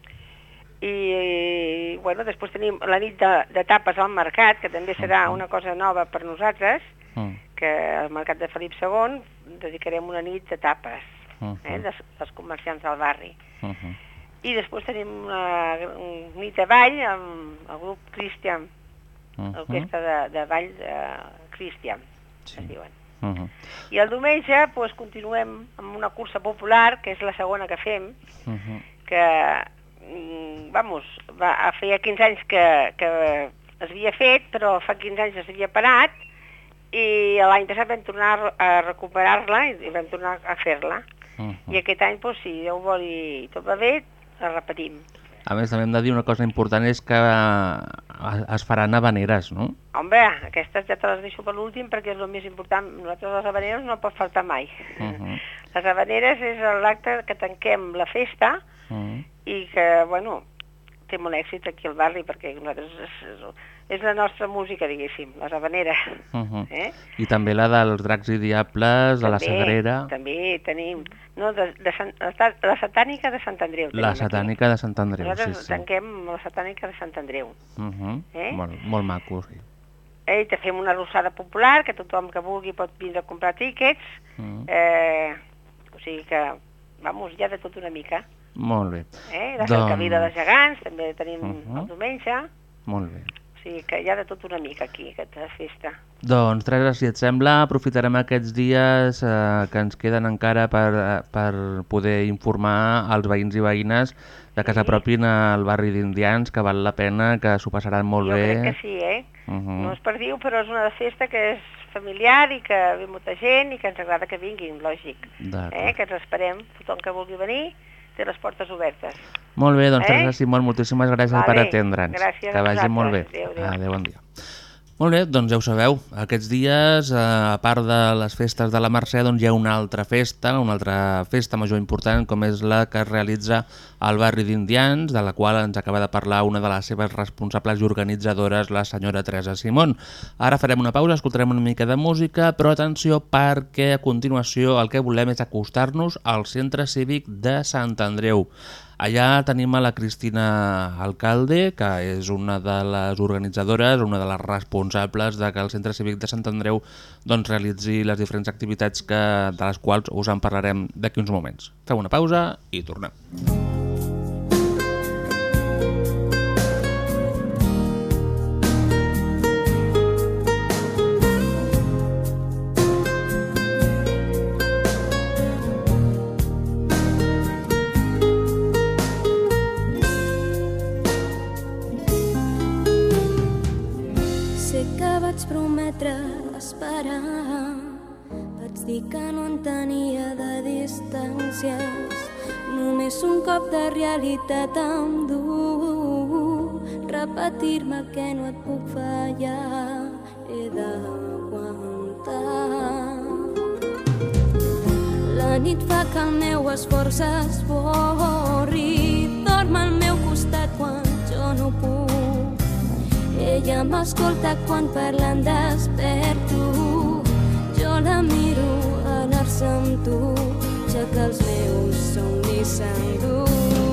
i bueno, després tenim la nit de, de tapes al mercat, que també serà una cosa nova per nosaltres, Uh que al mercat de Felip II dedicarem una nit de tapes, -huh. eh, dels, dels comerciants del barri. Uh -huh. I després tenim una, una nit de ball amb el grup Christian, Uh-huh. l'orquestra de, de ball de Christian, Sí. es diuen. Uh -huh. I el diumenge doncs, continuem amb una cursa popular, que és la segona que fem, Uh -huh. que, mm, vamos, va, feia 15 anys que, que es havia fet, però fa 15 anys es havia parat, i l'any passat vam tornar a recuperar-la i vam tornar a fer-la. Uh I aquest any, doncs, si Déu vol i tot va bé, la repetim. A més, també hem de dir una cosa important, és que eh, es faran habaneres, no? Home, aquestes ja te les deixo per l'últim perquè és el més important. Nosaltres les habaneres no pot faltar mai. Uh -huh. Les habaneres és l'acte que tanquem la festa Uh -huh. i que, bueno, té molt èxit aquí al barri perquè nosaltres és, és la nostra música, diguéssim, les habaneres. Uh -huh. Eh? I també la dels dracs i diables, de la Sagrera, També tenim, no, de, de Sant, la, la satànica de Sant Andreu. la aquí. satànica de Sant Andreu, sí, Nosaltres sí. tanquem la satànica de Sant Andreu. Uh -huh. Eh? molt, molt maco, sí. Eh, te fem una rossada popular, que tothom que vulgui pot vindre a comprar tíquets. Uh Eh, o sigui que, vamos, ja de tot una mica. Molt bé. Eh? Doncs- cercavila de gegants, també tenim Mhm. el diumenge. Molt bé. O sigui que ja de tot una mica aquí, aquesta festa. Doncs, Teresa, si et sembla, aprofitarem aquests dies eh, que ens queden encara per, eh, per poder informar als veïns i veïnes de que s'apropin al barri d'Indians, que val la pena, que s'ho passaran molt jo bé. crec que sí, eh? Uh -huh. No es perdiu, però és una festa que és familiar i que ve molta gent i que ens agrada que vinguin, lògic. Eh? Que ens esperem, tothom que vulgui venir té les portes obertes. Molt bé, doncs Eh? Teresa Simón, moltíssimes gràcies per Vale, atendre'ns. gràcies que vagi molt bé. Adéu, adéu. Adéu, bon dia. Molt bé, doncs ja ho sabeu. Aquests dies, eh, a part de les festes de la Mercè, doncs hi ha una altra festa, una altra festa major important, com és la que es realitza al barri d'Indians, de la qual ens acaba de parlar una de les seves responsables i organitzadores, la senyora Teresa Simón. Ara farem una pausa, escoltarem una mica de música, però atenció perquè a continuació el que volem és acostar-nos al Centre Cívic de Sant Andreu. Allà tenim a la Cristina Alcalde, que és una de les organitzadores, una de les responsables de que el Centre Cívic de Sant Andreu doncs, realitzi les diferents activitats que, de les quals us en parlarem d'aquí uns moments. Fem una pausa i tornem. Sé Dir que no en tenia de distàncies. Només un cop de realitat em du Repetir-me que no et puc fallar He d'aguantar. La nit fa que el meu esforç es borri. Dorm al meu costat quan jo no puc. Ella m'escolta quan parlen desperto. Jo la miro anar-se amb tu, ja que els meus somnis s'endú.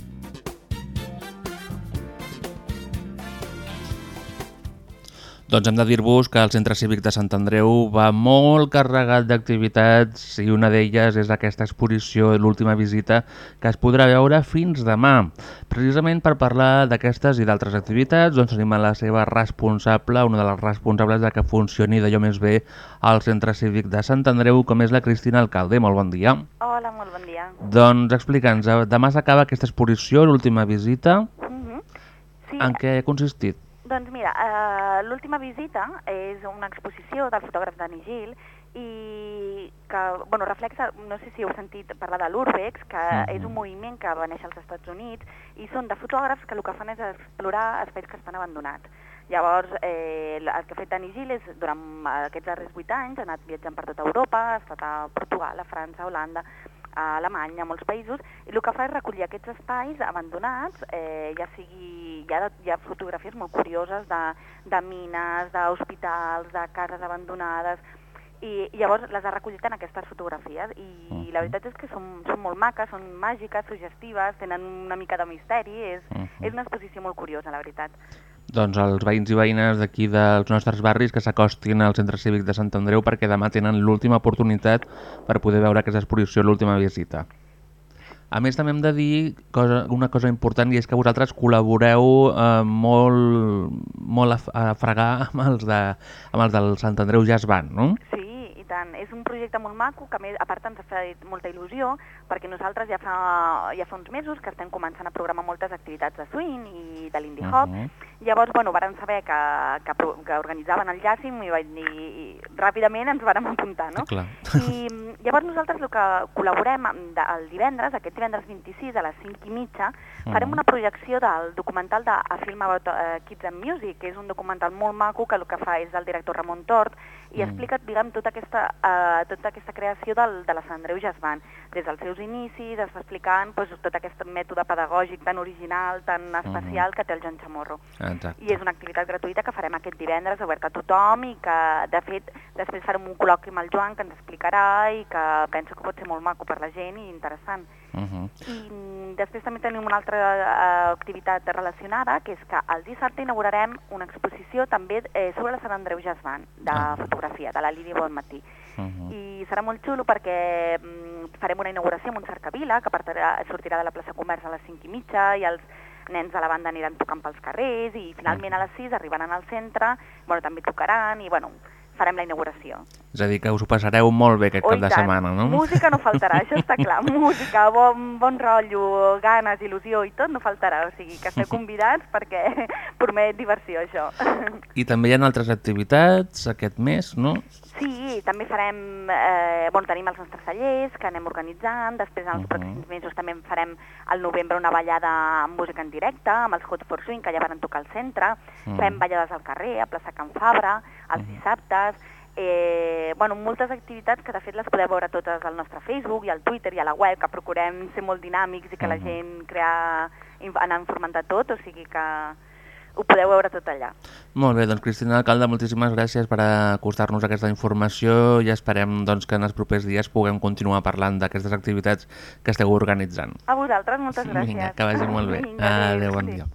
Doncs hem de dir-vos que el Centre Cívic de Sant Andreu va molt carregat d'activitats i una d'elles és aquesta exposició, l'última visita, que es podrà veure fins demà. Precisament per parlar d'aquestes i d'altres activitats, doncs tenim a la seva responsable, una de les responsables de que funcioni d'allò més bé al Centre Cívic de Sant Andreu, com és la Cristina Alcalde. Molt bon dia. Hola, molt bon dia. Doncs explica'ns, demà s'acaba aquesta exposició, l'última visita. Mhm. Sí, En què ha consistit? Doncs mira, eh, l'última visita és una exposició del fotògraf Dani Gil i que bueno, reflexa, no sé si heu sentit parlar de l'Urbex, que Mhm. és un moviment que va néixer als Estats Units i són de fotògrafs que el que fan és explorar espais que estan abandonats. Llavors, eh, el el que ha fet Dani Gil és, durant aquests darrers vuit anys, ha anat viatjant per tota Europa, ha estat a Portugal, a França, a Holanda, a Alemanya, a molts països, i el que fa és recollir aquests espais abandonats, eh, ja sigui, hi ha, hi ha fotografies molt curioses de, de mines, d'hospitals, de cases abandonades, i llavors les ha recollit en aquestes fotografies. I la veritat és que són, són molt maques, són màgiques, suggestives, tenen una mica de misteri, és, és una exposició molt curiosa, la veritat. Doncs els veïns i veïnes d'aquí dels nostres barris que s'acostin al Centre Cívic de Sant Andreu perquè demà tenen l'última oportunitat per poder veure aquesta exposició, l'última visita. A més, també hem de dir cosa, una cosa important i és que vosaltres col·laboreu eh, molt, molt a, a fregar amb els, de, amb els del Sant Andreu Jazz Band, no? Sí, tant. És un projecte molt maco que a, més, a part ens ha fet molta il·lusió perquè nosaltres ja fa, ja fa uns mesos que estem començant a programar moltes activitats de swing i de l'indie hop. Mhm. Llavors, bueno, vàrem saber que, que, que organitzaven el Jàssim i vaig dir, i ràpidament ens vàrem apuntar, no? Clar. I mm, llavors nosaltres el que col·laborem de, el divendres, aquest divendres 26 a les 5 i mitja, farem Mhm. una projecció del documental de A Film About uh, Kids and Music, que és un documental molt maco que el que fa és del director Ramon Tort i Mm. explica, diguem, tota aquesta, uh, tota aquesta creació del, de la Sant Andreu Jazz Band. Des dels seus inicis, es va explicant pues, tot aquest mètode pedagògic tan original, tan especial que té el Joan Chamorro. Exacte. I és una activitat gratuïta que farem aquest divendres, oberta a tothom i que, de fet, després farem un col·loqui amb el Joan que ens explicarà i que penso que pot ser molt maco per la gent i interessant. Uh -huh. I mm, després també tenim una altra eh, activitat relacionada, que és que el dissabte inaugurarem una exposició també eh, sobre la Sant Andreu Jasban, de Ah. fotografia, de la Lídia Bonmatí. Uh -huh. I serà molt xulo perquè mm, farem una inauguració amb un cercavila que partirà, sortirà de la plaça Comerç a les 5 i mitja i els nens de la banda aniran tocant pels carrers i finalment a les 6 arribaran al centre, bueno, també tocaran i bueno, farem la inauguració. És a dir, que us ho passareu molt bé aquest Oh, cap de tant. setmana, no? Música no faltarà, això està clar. Música, bon, bon rotllo, ganes, il·lusió i tot no faltarà. O sigui, que esteu convidats perquè promet diversió, això. I també hi ha altres activitats aquest mes, no? Sí, també farem, eh, bueno, tenim els nostres tallers que anem organitzant, després en els pròxims mesos també farem al novembre una ballada amb música en directe, amb els Hot for Swing, que ja van tocar al centre, Mhm. fem ballades al carrer, a plaça Can Fabra, els dissabtes, eh, bueno, moltes activitats que de fet les podeu veure totes al nostre Facebook i al Twitter i a la web, que procurem ser molt dinàmics i que la gent crear, in- anar informant de tot, o sigui que ho podeu veure tot allà. Molt bé, doncs Cristina Alcalde, moltíssimes gràcies per acostar-nos aquesta informació i esperem doncs, que en els propers dies puguem continuar parlant d'aquestes activitats que esteu organitzant. A vosaltres, moltes gràcies. Vinga, que vagi molt bé. Vinga, Adéu, bon dia.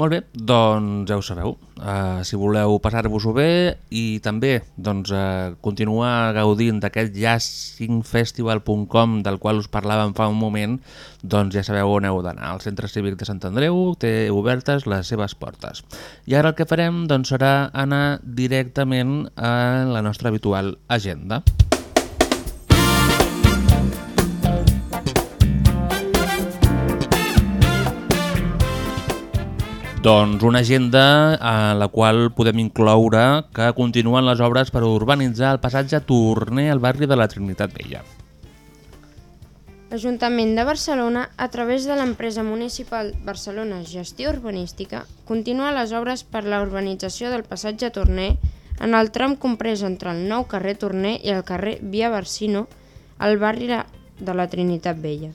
Molt bé, doncs ja ho sabeu. Uh, si voleu passar-vos-ho bé i també doncs, uh, continuar gaudint d'aquest jazzingfestival.com del qual us parlàvem fa un moment, doncs ja sabeu on heu d'anar. El Centre Cívic de Sant Andreu té obertes les seves portes. I ara el que farem doncs, serà anar directament a la nostra habitual agenda. Doncs una agenda a la qual podem incloure que continuen les obres per urbanitzar el passatge Torner al barri de la Trinitat Vella. L'Ajuntament de Barcelona, a través de l'empresa municipal Barcelona Gestió Urbanística, continua les obres per la urbanització del passatge Torner en el tram comprès entre el nou carrer Torner i el carrer Via Barsino, al barri de la Trinitat Vella.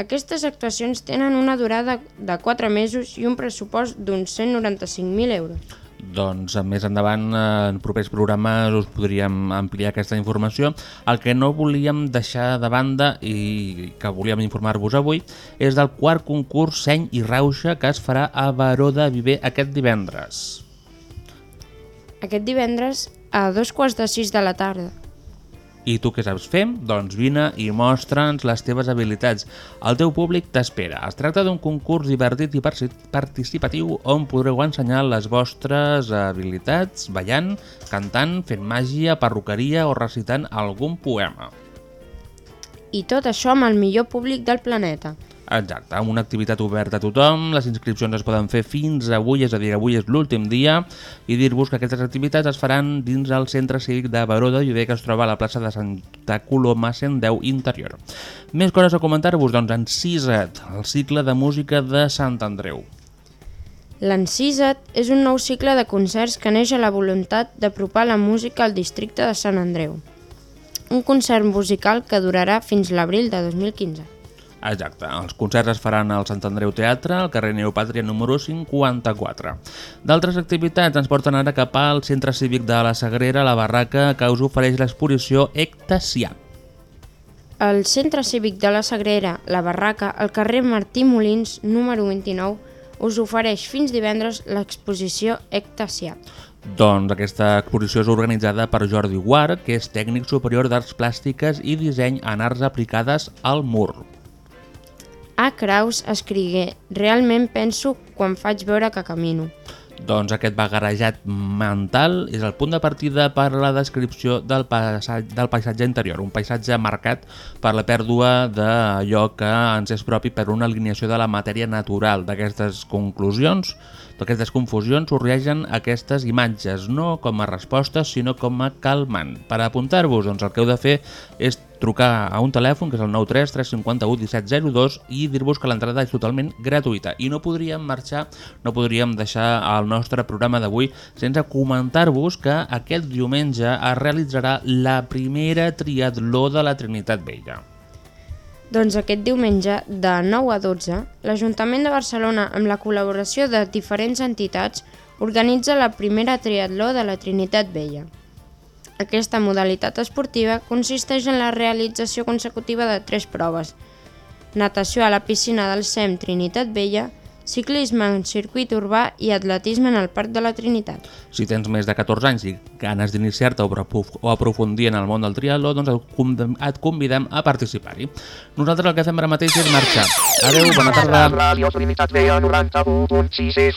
Aquestes actuacions tenen una durada de 4 mesos i un pressupost d'uns 195.000 euros. Doncs més endavant, eh, en propers programes, us podríem ampliar aquesta informació. El que no volíem deixar de banda i que volíem informar-vos avui és del quart concurs Seny i Rauxa que es farà a Baró de Viver aquest divendres. Aquest divendres a dos quarts de sis de la tarda. I tu què saps fer? Doncs vine i mostra'ns les teves habilitats. El teu públic t'espera. Es tracta d'un concurs divertit i participatiu on podreu ensenyar les vostres habilitats ballant, cantant, fent màgia, perruqueria o recitant algun poema. I tot això amb el millor públic del planeta. Exacte, amb una activitat oberta a tothom, les inscripcions es poden fer fins avui, és a dir, avui és l'últim dia, i dir-vos que aquestes activitats es faran dins el Centre Cívic de Baró de Llober, que es troba a la plaça de Santa Coloma 110 Interior. Més coses a comentar-vos, doncs, en CISET, el cicle de música de Sant Andreu. L'Encisa't és un nou cicle de concerts que neix a la voluntat d'apropar la música al districte de Sant Andreu. Un concert musical que durarà fins l'abril de 2015. Exacte, els concerts es faran al Sant Andreu Teatre, al carrer Neopàtria número 54. D'altres activitats ens porten ara cap al Centre Cívic de la Sagrera, la barraca que us ofereix l'exposició Ectasià. El Centre Cívic de la Sagrera, la Barraca, al carrer Martí Molins, número 29, us ofereix fins divendres l'exposició Ectasià. Doncs aquesta exposició és organitzada per Jordi Guard, que és tècnic superior d'arts plàstiques i disseny en arts aplicades al mur. A. Kraus escrigué Realment penso quan faig veure que camino. Doncs aquest bagarejat mental és el punt de partida per la descripció del, passatge, del paisatge interior, un paisatge marcat per la pèrdua d'allò que ens és propi per una alineació de la matèria natural. D'aquestes conclusions, d'aquestes confusions, sorgeixen aquestes imatges, no com a respostes, sinó com a calmant. Per apuntar-vos, doncs el que heu de fer és trucar a un telèfon, que és el 93 351 1702, i dir-vos que l'entrada és totalment gratuïta. I no podríem marxar, no podríem deixar el nostre programa d'avui sense comentar-vos que aquest diumenge es realitzarà la primera triatló de la Trinitat Vella. Doncs aquest diumenge, de 9 a 12, l'Ajuntament de Barcelona, amb la col·laboració de diferents entitats, organitza la primera triatló de la Trinitat Vella. Aquesta modalitat esportiva consisteix en la realització consecutiva de tres proves. Natació a la piscina del SEM Trinitat Vella, ciclisme en circuit urbà i atletisme en el Parc de la Trinitat. Si tens més de 14 anys i ganes d'iniciar-te o aprof- o aprofundir en el món del triatló, doncs et convidem- a participar-hi. Nosaltres el que fem ara mateix és marxar. Adeu, bona tarda. Radio Trinitat Vella 91.6 FM.